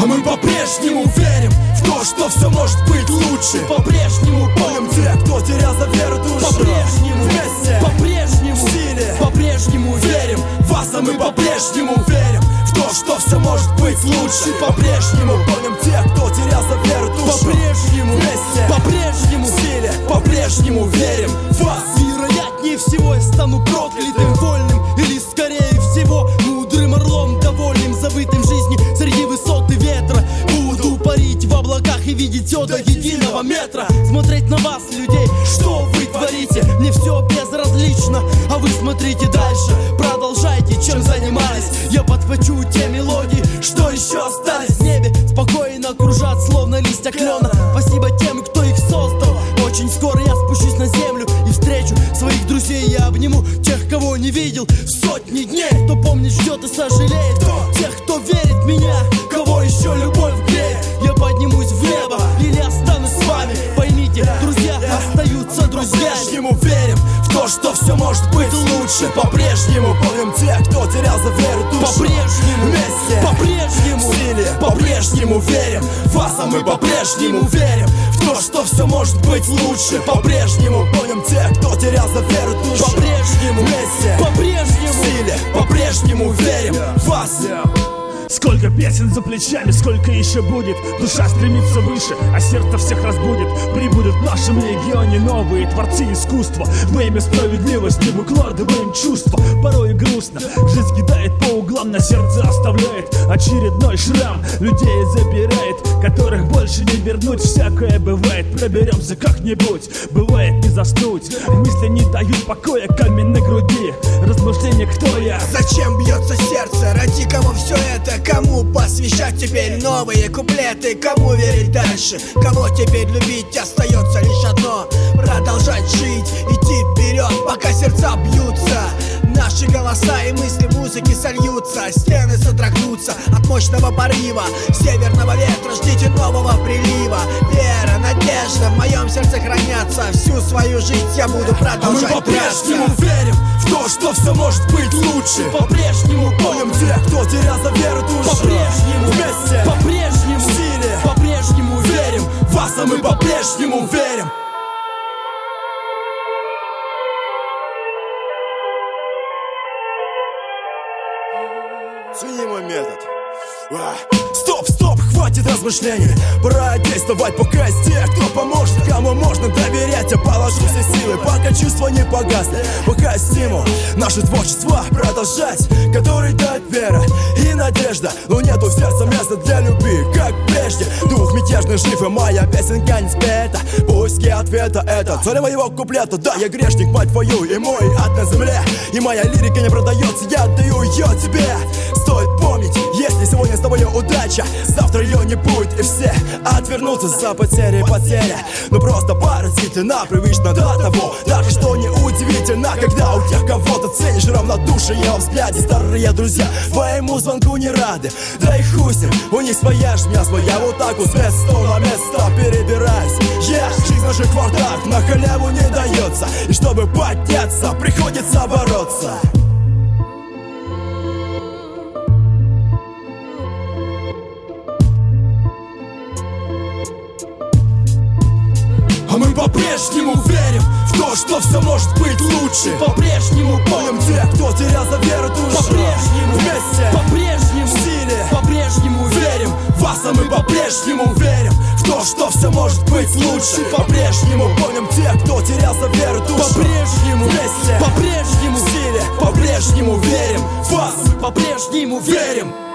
А мы по-прежнему верим в то, что все может быть лучше. По-прежнему Помним тех, кто терял за веру душу. По-прежнему. Вместе. По-прежнему. В силе. По-прежнему верим. В вас, а мы по-прежнему верим в то, что все может быть лучше. По-прежнему помним тех, кто терял за веру душу. По-прежнему. Вместе, По-прежнему. В силе, по-прежнему верим. В вас. Вероятнее всего я стану все до единого метра. Смотреть на вас, людей, что вы творите? Мне все безразлично, а вы смотрите дальше. Продолжайте, чем занимались. Я подхвачу те мелодии, что еще остались в небе. Спокойно кружат, словно листья клена Спасибо тем, кто их создал. Очень скоро я спущусь на землю и встречу своих друзей. Я обниму тех, кого не видел сотни дней. Кто помнит, ждет и сожалеет. Тех, кто верит в меня, По-прежнему верим в то, что все может быть лучше. По-прежнему помним тех, кто терял за веру душу. По-прежнему, вместе, по-прежнему. В силе, по-прежнему верим. В вас, а мы по-прежнему верим в то, что все может быть лучше. По-прежнему помним тех, кто терял за веру душу. По-прежнему, вместе, по-прежнему. В силе, по-прежнему верим. В вас. Сколько песен за плечами, сколько еще будет? Душа стремится выше, а сердце всех разбудит. Прибудут в нашем регионе новые творцы искусства. Во имя справедливости выкладываем чувства. Порой грустно, жизнь кидает по углам На сердце оставляет очередной шрам. Людей забирает, которых больше не вернуть. Всякое бывает, проберемся как-нибудь. Бывает не заснуть, мысли не дают покоя Камень на груди, размышления кто я? Зачем бьется сердце? Ради кого все это? Кому посвящать теперь новые куплеты? Кому верить дальше? Кого теперь любить? Остается лишь одно Продолжать жить, идти вперед, пока сердца бьются Наши голоса и мысли музыки сольются Стены содрогнутся от мощного порыва Северного ветра ждите нового прилива Вера, надежда в моем сердце хранятся Всю свою жизнь я буду А мы продолжать по-прежнему верим в то, что все может быть лучше. По-прежнему Помним тех, кто терял за веру. По-прежнему, вместе, по-прежнему, в силе, по-прежнему верим в вас, а мы по-прежнему верим. Цени мой метод. А. Стоп, стоп, хватит размышлений. Пора действовать, пока есть те, кто поможет. Кому можно доверять, я положу все силы. Пока чувства не погасли, пока есть стимул Наше творчество продолжать. Который дает вера и надежда Но нету в сердце места для любви, как прежде Дух мятежный жив, и моя песенка не спета. Поиски ответа это цель моего куплета. Да, я грешник, мать твою, и мой ад на земле. И моя лирика не продается, я отдаю ее тебе. Стоит помнить, удача. Завтра ее не будет, и все отвернутся за потери потери. Ну просто паразитно, привычно до того. Даже что не удивительно, когда у тех кого-то ценишь равнодушие во взгляде. Старые друзья твоему звонку не рады. Да и хуй у них своя жмя своя Вот так вот с места на место перебираюсь. Я жизнь в наших кварталах на халяву не дается И чтобы подняться, приходится бороться по-прежнему верим в то, что все может быть лучше. По-прежнему Помним тех, кто терял за веру душу. По-прежнему, Вместе, по-прежнему, в силе, по-прежнему верим в вас, а мы по-прежнему верим в то, что все может быть лучше. По-прежнему помним тех, кто терял за веру душу. По-прежнему, Вместе, по-прежнему, в силе, по-прежнему верим в вас. По-прежнему Верим